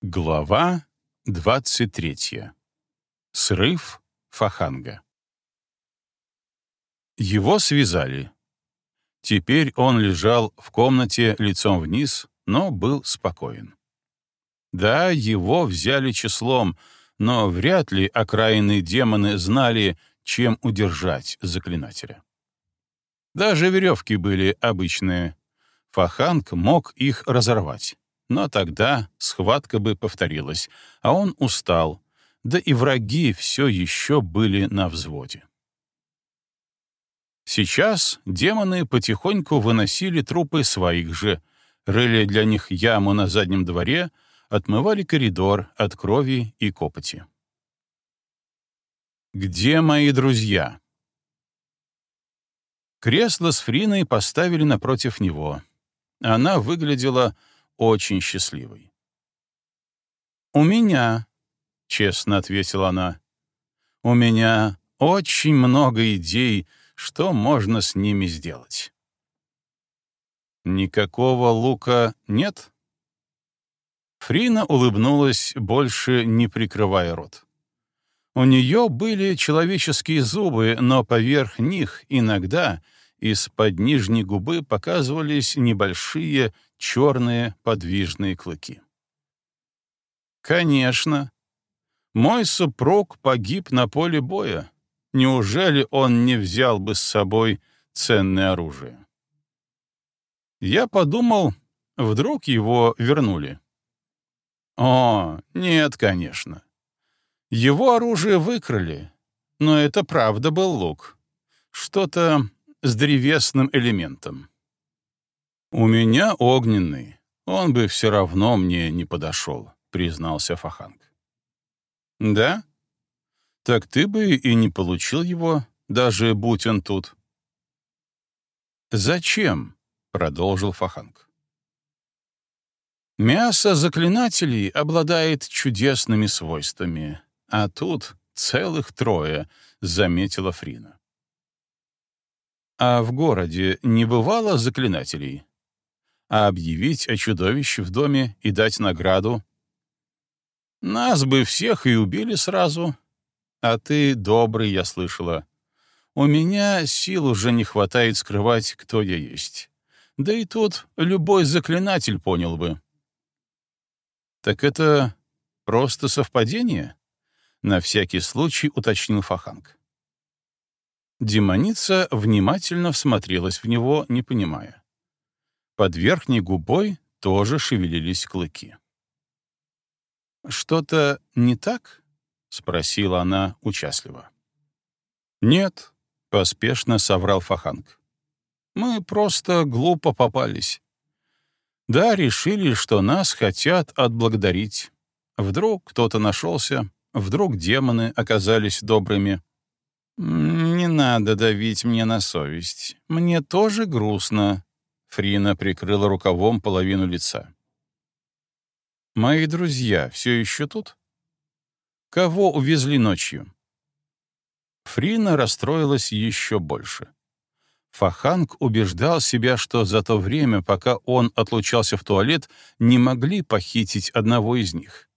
Глава 23. Срыв Фаханга. Его связали. Теперь он лежал в комнате лицом вниз, но был спокоен. Да, его взяли числом, но вряд ли окраинные демоны знали, чем удержать заклинателя. Даже веревки были обычные. Фаханг мог их разорвать. Но тогда схватка бы повторилась, а он устал, да и враги все еще были на взводе. Сейчас демоны потихоньку выносили трупы своих же, рыли для них яму на заднем дворе, отмывали коридор от крови и копоти. «Где мои друзья?» Кресло с Фриной поставили напротив него. Она выглядела очень счастливой. «У меня», — честно ответила она, — «у меня очень много идей, что можно с ними сделать». «Никакого лука нет?» Фрина улыбнулась, больше не прикрывая рот. У нее были человеческие зубы, но поверх них иногда из-под нижней губы показывались небольшие черные подвижные клыки. Конечно. Мой супруг погиб на поле боя. Неужели он не взял бы с собой ценное оружие? Я подумал, вдруг его вернули. О, нет, конечно. Его оружие выкрали, но это правда был лук. Что-то с древесным элементом. «У меня огненный. Он бы все равно мне не подошел», — признался Фаханг. «Да? Так ты бы и не получил его, даже будь он тут». «Зачем?» — продолжил Фаханг. «Мясо заклинателей обладает чудесными свойствами, а тут целых трое», — заметила Фрина. «А в городе не бывало заклинателей?» А объявить о чудовище в доме и дать награду. Нас бы всех и убили сразу. А ты добрый, я слышала. У меня сил уже не хватает скрывать, кто я есть. Да и тут любой заклинатель понял бы. Так это просто совпадение? На всякий случай уточнил Фаханг. Демоница внимательно всмотрелась в него, не понимая. Под верхней губой тоже шевелились клыки. «Что-то не так?» — спросила она участливо. «Нет», — поспешно соврал Фаханг. «Мы просто глупо попались. Да, решили, что нас хотят отблагодарить. Вдруг кто-то нашелся, вдруг демоны оказались добрыми. Не надо давить мне на совесть. Мне тоже грустно, Фрина прикрыла рукавом половину лица. «Мои друзья все еще тут? Кого увезли ночью?» Фрина расстроилась еще больше. Фаханг убеждал себя, что за то время, пока он отлучался в туалет, не могли похитить одного из них.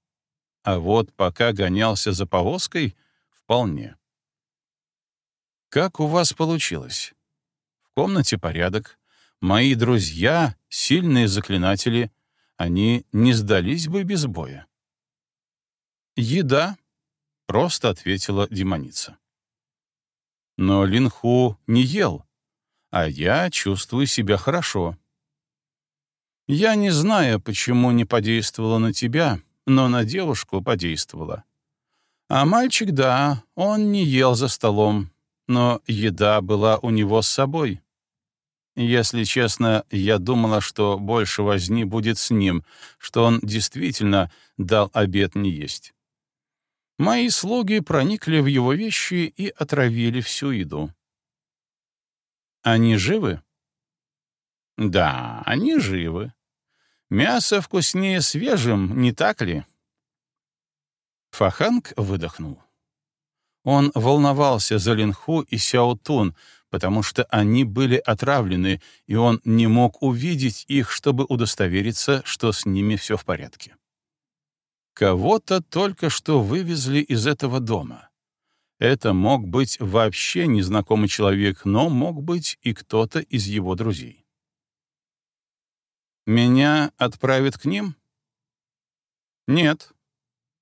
А вот пока гонялся за повозкой — вполне. «Как у вас получилось?» «В комнате порядок, Мои друзья — сильные заклинатели, они не сдались бы без боя. «Еда», — просто ответила демоница. Но Линху не ел, а я чувствую себя хорошо. Я не знаю, почему не подействовала на тебя, но на девушку подействовала. А мальчик, да, он не ел за столом, но еда была у него с собой. Если честно, я думала, что больше возни будет с ним, что он действительно дал обед не есть. Мои слуги проникли в его вещи и отравили всю еду. Они живы? Да, они живы. Мясо вкуснее свежим, не так ли? Фаханг выдохнул. Он волновался за Линху и Сяотун, потому что они были отравлены, и он не мог увидеть их, чтобы удостовериться, что с ними все в порядке. Кого-то только что вывезли из этого дома. Это мог быть вообще незнакомый человек, но мог быть и кто-то из его друзей. «Меня отправят к ним?» «Нет».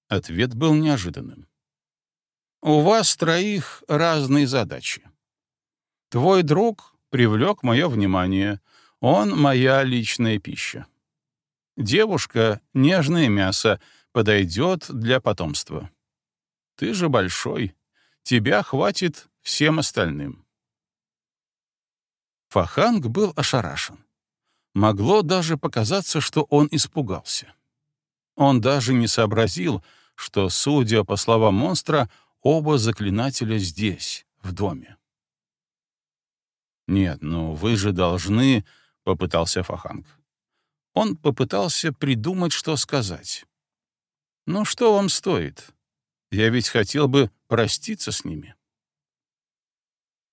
Ответ был неожиданным. «У вас троих разные задачи. Твой друг привлек мое внимание. Он — моя личная пища. Девушка — нежное мясо, подойдет для потомства. Ты же большой, тебя хватит всем остальным. Фаханг был ошарашен. Могло даже показаться, что он испугался. Он даже не сообразил, что, судя по словам монстра, оба заклинателя здесь, в доме. «Нет, ну вы же должны...» — попытался Фаханг. Он попытался придумать, что сказать. «Ну что вам стоит? Я ведь хотел бы проститься с ними».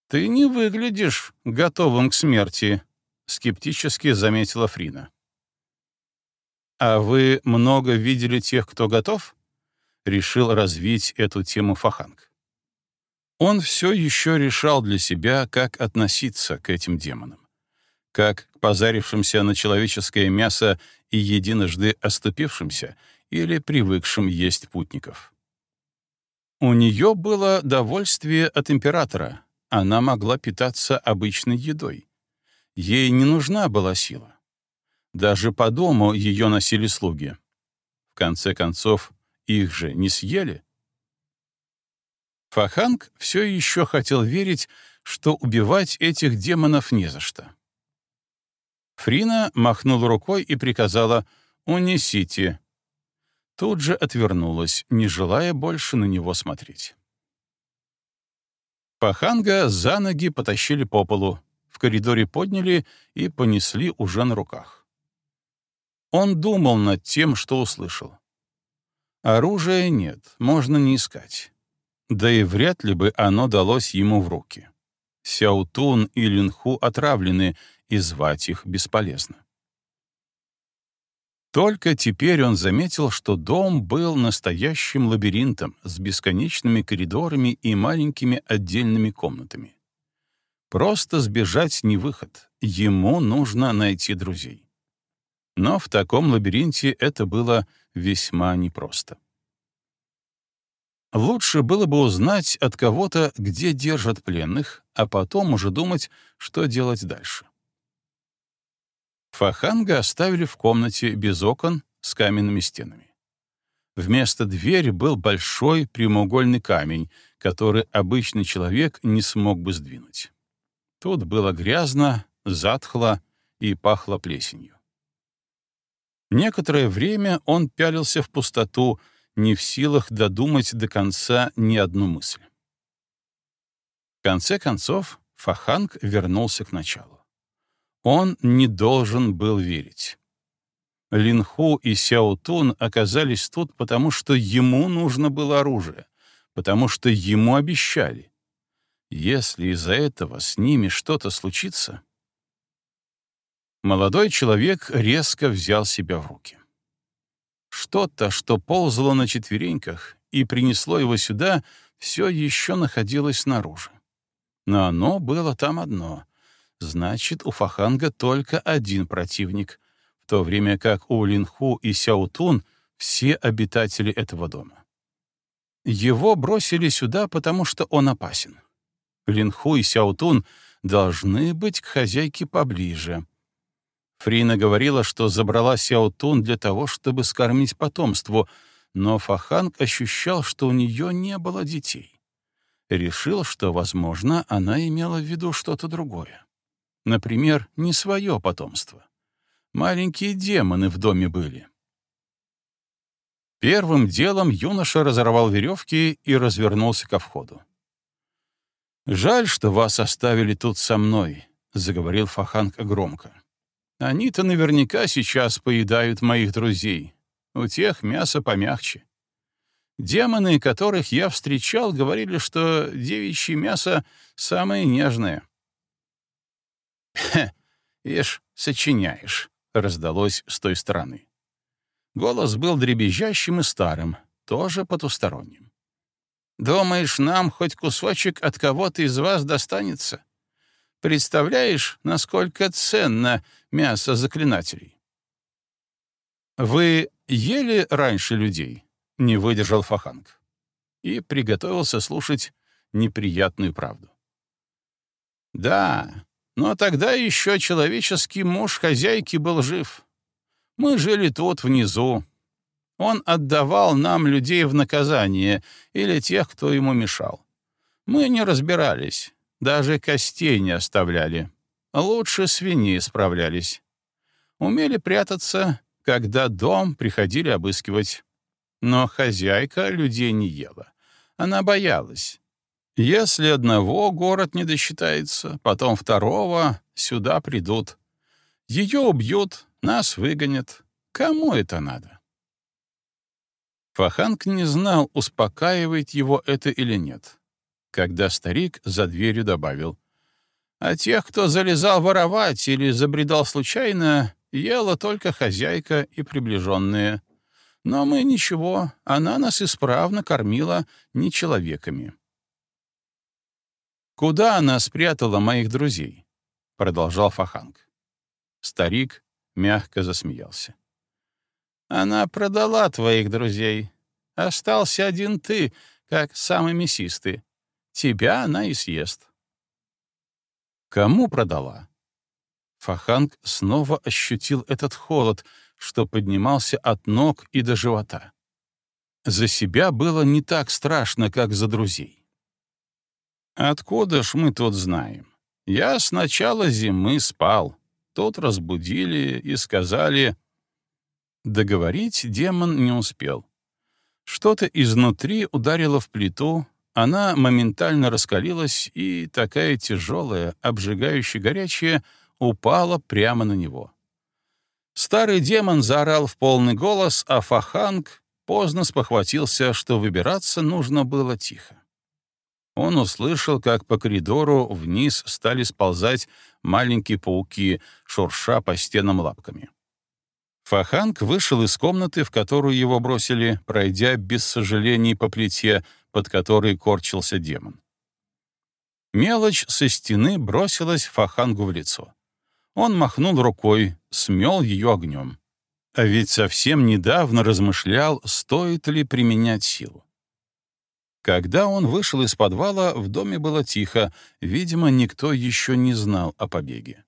«Ты не выглядишь готовым к смерти», — скептически заметила Фрина. «А вы много видели тех, кто готов?» — решил развить эту тему Фаханг. Он все еще решал для себя, как относиться к этим демонам. Как к позарившимся на человеческое мясо и единожды оступившимся или привыкшим есть путников. У нее было довольствие от императора, она могла питаться обычной едой. Ей не нужна была сила. Даже по дому ее носили слуги. В конце концов, их же не съели. Фаханг все еще хотел верить, что убивать этих демонов не за что. Фрина махнула рукой и приказала «Унесите». Тут же отвернулась, не желая больше на него смотреть. Фаханга за ноги потащили по полу, в коридоре подняли и понесли уже на руках. Он думал над тем, что услышал. Оружия нет, можно не искать. Да и вряд ли бы оно далось ему в руки. Сяутун и Линху отравлены, и звать их бесполезно. Только теперь он заметил, что дом был настоящим лабиринтом с бесконечными коридорами и маленькими отдельными комнатами. Просто сбежать не выход, ему нужно найти друзей. Но в таком лабиринте это было весьма непросто. Лучше было бы узнать от кого-то, где держат пленных, а потом уже думать, что делать дальше. Фаханга оставили в комнате без окон с каменными стенами. Вместо двери был большой прямоугольный камень, который обычный человек не смог бы сдвинуть. Тут было грязно, затхло и пахло плесенью. Некоторое время он пялился в пустоту, не в силах додумать до конца ни одну мысль. В конце концов, Фаханг вернулся к началу. Он не должен был верить. Линху и Сяотун оказались тут, потому что ему нужно было оружие, потому что ему обещали. Если из-за этого с ними что-то случится... Молодой человек резко взял себя в руки. Что-то, что ползало на четвереньках и принесло его сюда, все еще находилось снаружи. Но оно было там одно. Значит, у Фаханга только один противник, в то время как у Линху и Сяутун все обитатели этого дома. Его бросили сюда, потому что он опасен. Линху и Сяутун должны быть к хозяйке поближе — Фрина говорила, что забрала Сяотун для того, чтобы скормить потомству, но Фаханг ощущал, что у нее не было детей. Решил, что, возможно, она имела в виду что-то другое. Например, не свое потомство. Маленькие демоны в доме были. Первым делом юноша разорвал веревки и развернулся ко входу. «Жаль, что вас оставили тут со мной», — заговорил Фаханг громко. Они-то наверняка сейчас поедают моих друзей. У тех мясо помягче. Демоны, которых я встречал, говорили, что девичье мясо самое нежное. «Хе, ишь, сочиняешь», — раздалось с той стороны. Голос был дребезжащим и старым, тоже потусторонним. «Думаешь, нам хоть кусочек от кого-то из вас достанется? Представляешь, насколько ценно мясо заклинателей?» «Вы ели раньше людей?» — не выдержал Фаханг. И приготовился слушать неприятную правду. «Да, но тогда еще человеческий муж хозяйки был жив. Мы жили тут, внизу. Он отдавал нам людей в наказание или тех, кто ему мешал. Мы не разбирались, даже костей не оставляли. Лучше свиньи справлялись. Умели прятаться, когда дом приходили обыскивать. Но хозяйка людей не ела. Она боялась. Если одного город не досчитается, потом второго, сюда придут. Ее убьют, нас выгонят. Кому это надо? Фаханг не знал, успокаивает его это или нет, когда старик за дверью добавил. А тех, кто залезал воровать или забредал случайно, ела только хозяйка и приближенные. Но мы ничего, она нас исправно кормила не человеками. «Куда она спрятала моих друзей?» — продолжал Фаханг. Старик мягко засмеялся. «Она продала твоих друзей. Остался один ты, как самый мясистый. Тебя она и съест». «Кому продала?» Фаханг снова ощутил этот холод, что поднимался от ног и до живота. За себя было не так страшно, как за друзей. Откуда ж мы тут знаем? Я с начала зимы спал. Тут разбудили и сказали... Договорить демон не успел. Что-то изнутри ударило в плиту, она моментально раскалилась, и такая тяжелая, обжигающая горячая, упала прямо на него. Старый демон заорал в полный голос, а Фаханг поздно спохватился, что выбираться нужно было тихо он услышал, как по коридору вниз стали сползать маленькие пауки, шурша по стенам лапками. Фаханг вышел из комнаты, в которую его бросили, пройдя без сожалений по плите, под которой корчился демон. Мелочь со стены бросилась Фахангу в лицо. Он махнул рукой, смел ее огнем. А ведь совсем недавно размышлял, стоит ли применять силу. Когда он вышел из подвала, в доме было тихо, видимо, никто еще не знал о побеге.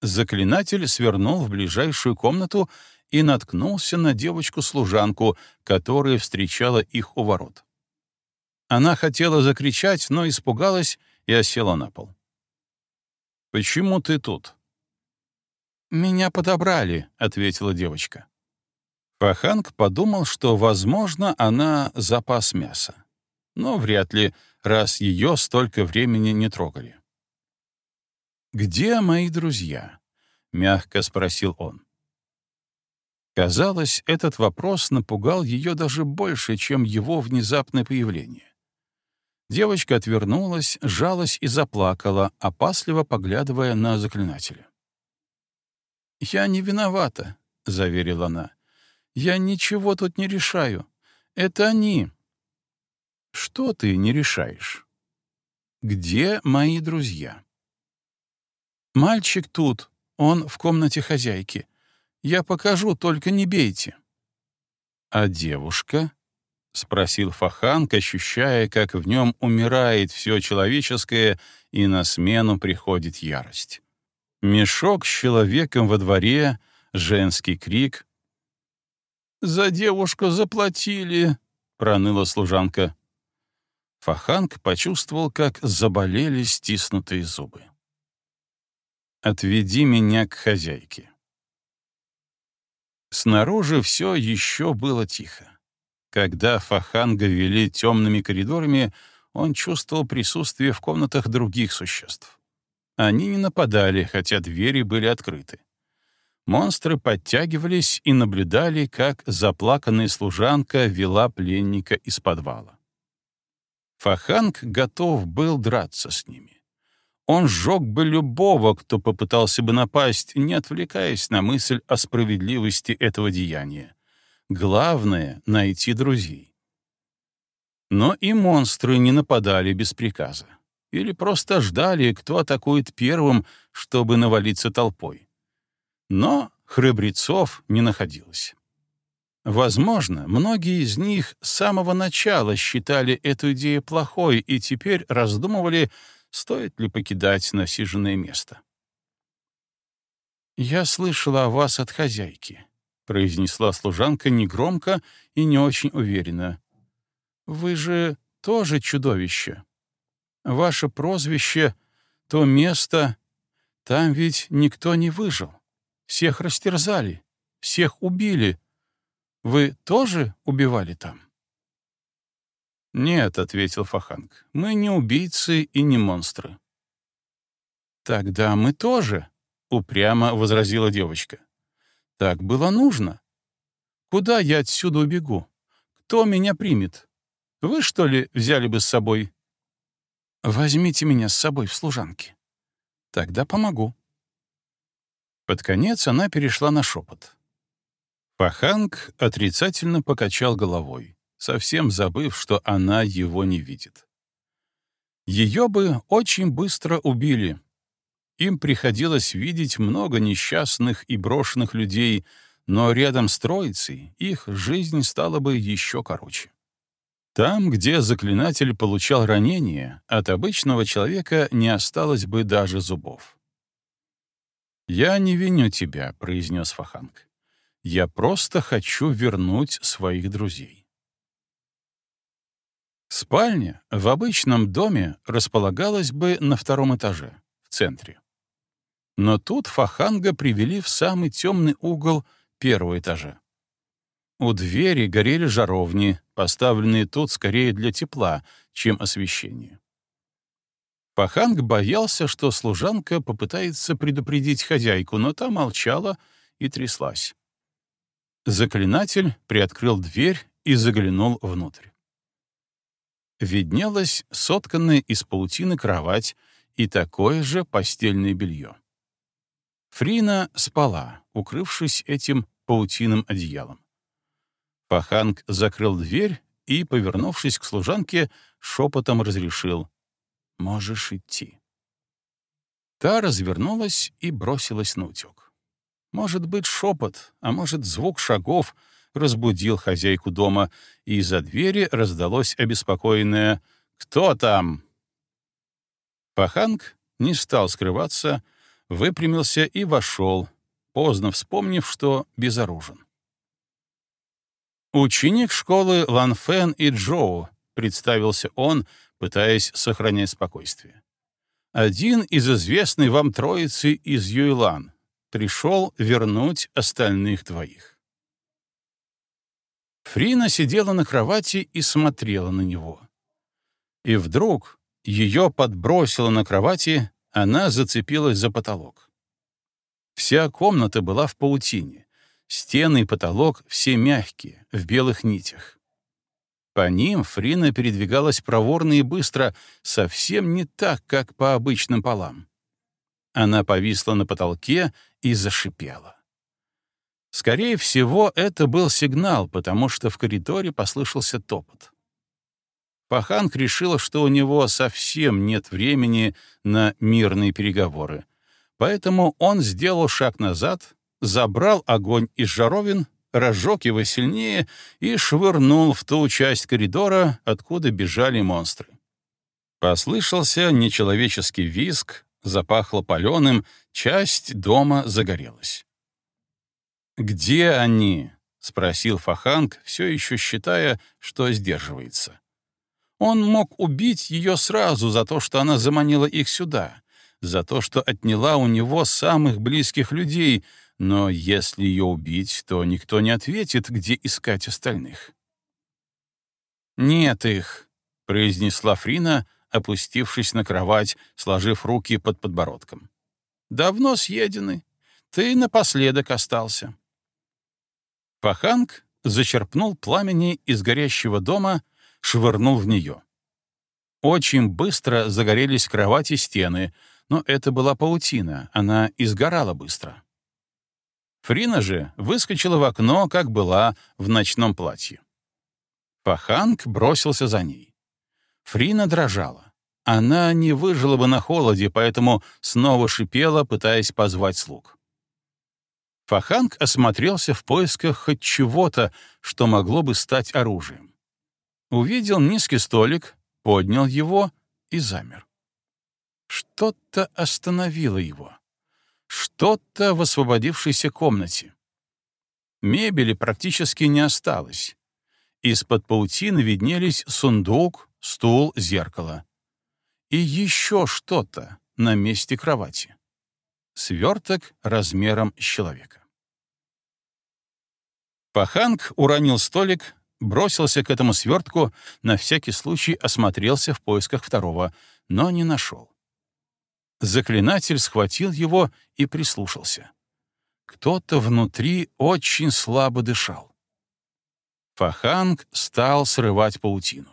Заклинатель свернул в ближайшую комнату и наткнулся на девочку-служанку, которая встречала их у ворот. Она хотела закричать, но испугалась и осела на пол. «Почему ты тут?» «Меня подобрали», — ответила девочка. Фаханг подумал, что, возможно, она запас мяса но вряд ли, раз ее столько времени не трогали. «Где мои друзья?» — мягко спросил он. Казалось, этот вопрос напугал ее даже больше, чем его внезапное появление. Девочка отвернулась, жалась и заплакала, опасливо поглядывая на заклинателя. «Я не виновата», — заверила она. «Я ничего тут не решаю. Это они, что ты не решаешь? Где мои друзья? Мальчик тут, он в комнате хозяйки. Я покажу, только не бейте. А девушка? — спросил Фаханг, ощущая, как в нем умирает все человеческое, и на смену приходит ярость. Мешок с человеком во дворе, женский крик. «За девушку заплатили!» — проныла служанка. Фаханг почувствовал, как заболели стиснутые зубы. «Отведи меня к хозяйке». Снаружи все еще было тихо. Когда Фаханга вели темными коридорами, он чувствовал присутствие в комнатах других существ. Они не нападали, хотя двери были открыты. Монстры подтягивались и наблюдали, как заплаканная служанка вела пленника из подвала. Фаханг готов был драться с ними. Он сжег бы любого, кто попытался бы напасть, не отвлекаясь на мысль о справедливости этого деяния. Главное — найти друзей. Но и монстры не нападали без приказа. Или просто ждали, кто атакует первым, чтобы навалиться толпой. Но храбрецов не находилось. Возможно, многие из них с самого начала считали эту идею плохой и теперь раздумывали, стоит ли покидать насиженное место. «Я слышала о вас от хозяйки», — произнесла служанка негромко и не очень уверенно. «Вы же тоже чудовище. Ваше прозвище — то место, там ведь никто не выжил. Всех растерзали, всех убили. Вы тоже убивали там?» «Нет», — ответил Фаханг, — «мы не убийцы и не монстры». «Тогда мы тоже», — упрямо возразила девочка. «Так было нужно. Куда я отсюда убегу? Кто меня примет? Вы, что ли, взяли бы с собой?» «Возьмите меня с собой в служанки. Тогда помогу». Под конец она перешла на шепот. Паханг отрицательно покачал головой, совсем забыв, что она его не видит. Ее бы очень быстро убили. Им приходилось видеть много несчастных и брошенных людей, но рядом с Троицей их жизнь стала бы еще короче. Там, где заклинатель получал ранение, от обычного человека не осталось бы даже зубов. «Я не виню тебя», — произнес Фаханг. «Я просто хочу вернуть своих друзей». Спальня в обычном доме располагалась бы на втором этаже, в центре. Но тут Фаханга привели в самый темный угол первого этажа. У двери горели жаровни, поставленные тут скорее для тепла, чем освещения. Паханг боялся, что служанка попытается предупредить хозяйку, но та молчала и тряслась. Заклинатель приоткрыл дверь и заглянул внутрь. Виднелась сотканная из паутины кровать и такое же постельное белье. Фрина спала, укрывшись этим паутиным одеялом. Паханг закрыл дверь и, повернувшись к служанке, шепотом разрешил Можешь идти. Та развернулась и бросилась на утек. Может быть, шепот, а может, звук шагов разбудил хозяйку дома, и из-за двери раздалось обеспокоенное «Кто там?». Паханг не стал скрываться, выпрямился и вошел, поздно вспомнив, что безоружен. «Ученик школы Ланфен и Джоу», — представился он, пытаясь сохранять спокойствие. Один из известной вам троицы из Юйлан пришел вернуть остальных двоих. Фрина сидела на кровати и смотрела на него. И вдруг ее подбросило на кровати, она зацепилась за потолок. Вся комната была в паутине, стены и потолок все мягкие, в белых нитях. По ним Фрина передвигалась проворно и быстро, совсем не так, как по обычным полам. Она повисла на потолке и зашипела. Скорее всего, это был сигнал, потому что в коридоре послышался топот. Паханг решила, что у него совсем нет времени на мирные переговоры, поэтому он сделал шаг назад, забрал огонь из жаровин разжег его сильнее и швырнул в ту часть коридора, откуда бежали монстры. Послышался нечеловеческий визг, запахло паленым, часть дома загорелась. «Где они?» — спросил Фаханг, все еще считая, что сдерживается. Он мог убить ее сразу за то, что она заманила их сюда, за то, что отняла у него самых близких людей, но если ее убить, то никто не ответит, где искать остальных. «Нет их», — произнесла Фрина, опустившись на кровать, сложив руки под подбородком. «Давно съедены. Ты напоследок остался». Паханг зачерпнул пламени из горящего дома, швырнул в нее. Очень быстро загорелись кровати стены, но это была паутина, она изгорала быстро. Фрина же выскочила в окно, как была, в ночном платье. Фаханг бросился за ней. Фрина дрожала. Она не выжила бы на холоде, поэтому снова шипела, пытаясь позвать слуг. Фаханг осмотрелся в поисках хоть чего-то, что могло бы стать оружием. Увидел низкий столик, поднял его и замер. Что-то остановило его. Что-то в освободившейся комнате. Мебели практически не осталось. Из-под паутины виднелись сундук, стул, зеркало. И еще что-то на месте кровати. Сверток размером с человека. Паханг уронил столик, бросился к этому свертку, на всякий случай осмотрелся в поисках второго, но не нашел. Заклинатель схватил его и прислушался. Кто-то внутри очень слабо дышал. Фаханг стал срывать паутину.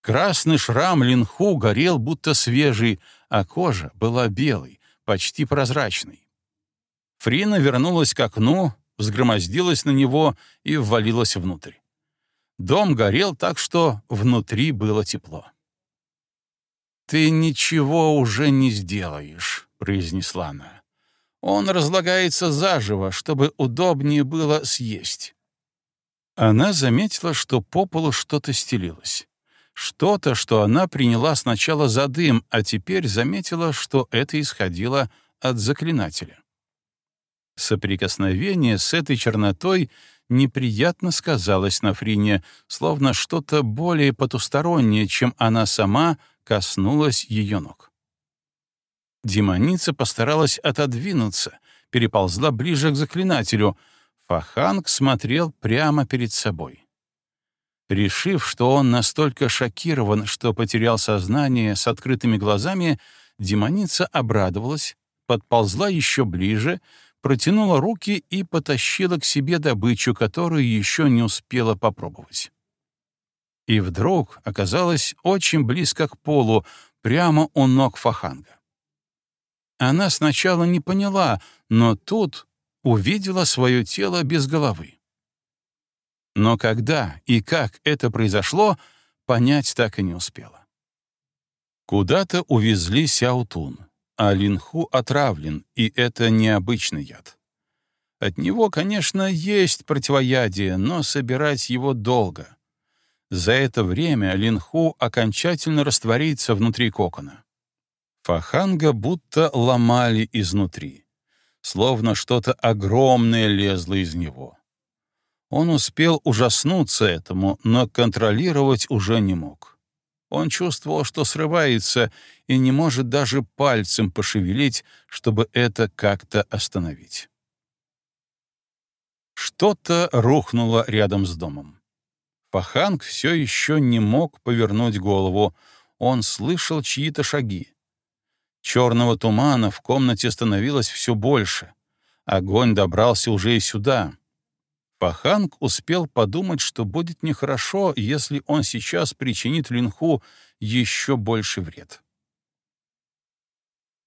Красный шрам Линху горел будто свежий, а кожа была белой, почти прозрачной. Фрина вернулась к окну, взгромоздилась на него и ввалилась внутрь. Дом горел так, что внутри было тепло. «Ты ничего уже не сделаешь», — произнесла она. «Он разлагается заживо, чтобы удобнее было съесть». Она заметила, что по полу что-то стелилось. Что-то, что она приняла сначала за дым, а теперь заметила, что это исходило от заклинателя. Соприкосновение с этой чернотой неприятно сказалось на Фрине, словно что-то более потустороннее, чем она сама, коснулось ее ног. Демоница постаралась отодвинуться, переползла ближе к заклинателю. Фаханг смотрел прямо перед собой. Решив, что он настолько шокирован, что потерял сознание с открытыми глазами, демоница обрадовалась, подползла еще ближе, протянула руки и потащила к себе добычу, которую еще не успела попробовать. И вдруг оказалась очень близко к полу, прямо у ног Фаханга. Она сначала не поняла, но тут увидела свое тело без головы. Но когда и как это произошло, понять так и не успела. Куда-то увезли Сяутун, а Линху отравлен, и это необычный яд. От него, конечно, есть противоядие, но собирать его долго. За это время Линху окончательно растворится внутри кокона. Фаханга будто ломали изнутри, словно что-то огромное лезло из него. Он успел ужаснуться этому, но контролировать уже не мог. Он чувствовал, что срывается, и не может даже пальцем пошевелить, чтобы это как-то остановить. Что-то рухнуло рядом с домом. Паханг все еще не мог повернуть голову. Он слышал чьи-то шаги. Черного тумана в комнате становилось все больше. Огонь добрался уже и сюда. Паханг успел подумать, что будет нехорошо, если он сейчас причинит Линху еще больше вред.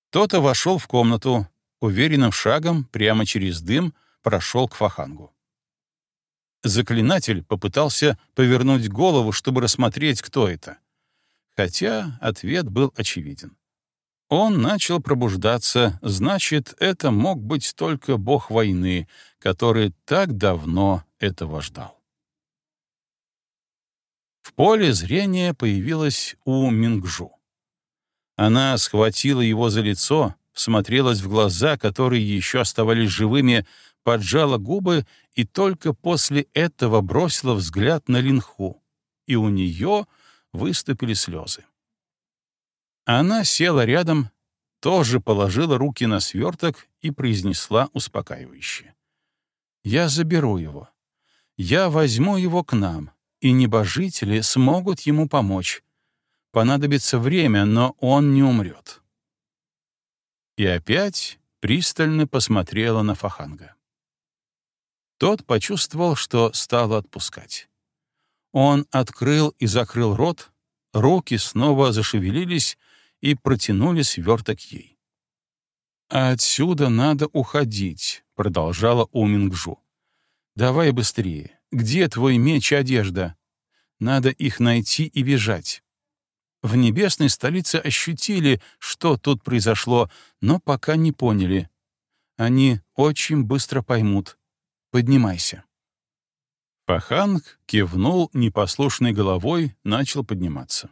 Кто-то вошел в комнату, уверенным шагом, прямо через дым, прошел к Фахангу. Заклинатель попытался повернуть голову, чтобы рассмотреть, кто это. Хотя ответ был очевиден. Он начал пробуждаться, значит, это мог быть только бог войны, который так давно этого ждал. В поле зрения появилась У Мингжу. Она схватила его за лицо, всмотрелась в глаза, которые еще оставались живыми, поджала губы и только после этого бросила взгляд на Линху, и у нее выступили слезы. Она села рядом, тоже положила руки на сверток и произнесла успокаивающе. «Я заберу его. Я возьму его к нам, и небожители смогут ему помочь. Понадобится время, но он не умрет». И опять пристально посмотрела на Фаханга. Тот почувствовал, что стало отпускать. Он открыл и закрыл рот, руки снова зашевелились и протянули сверток ей. «Отсюда надо уходить», — продолжала Умингжу. «Давай быстрее. Где твой меч и одежда? Надо их найти и бежать». В небесной столице ощутили, что тут произошло, но пока не поняли. Они очень быстро поймут. Поднимайся. Паханг кивнул непослушной головой, начал подниматься.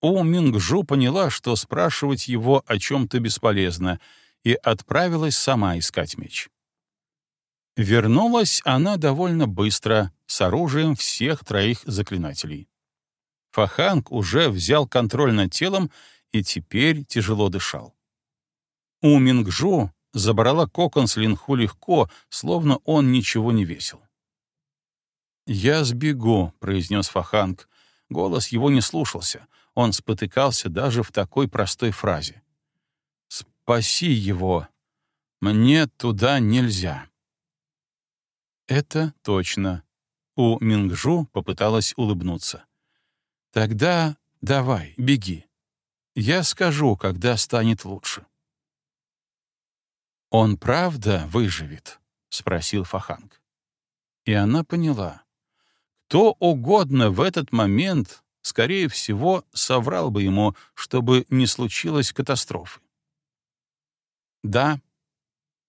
У Мингжу поняла, что спрашивать его о чем-то бесполезно, и отправилась сама искать меч. Вернулась она довольно быстро, с оружием всех троих заклинателей. Фаханг уже взял контроль над телом и теперь тяжело дышал. У Мингжу забрала кокон с Линху легко, словно он ничего не весил. «Я сбегу», — произнес Фаханг. Голос его не слушался. Он спотыкался даже в такой простой фразе. «Спаси его! Мне туда нельзя!» «Это точно». У Мингжу попыталась улыбнуться. «Тогда давай, беги. Я скажу, когда станет лучше». «Он правда выживет?» — спросил Фаханг. И она поняла. Кто угодно в этот момент, скорее всего, соврал бы ему, чтобы не случилось катастрофы. «Да.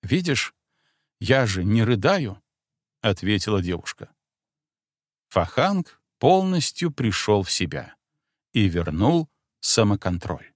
Видишь, я же не рыдаю», — ответила девушка. Фаханг полностью пришел в себя и вернул самоконтроль.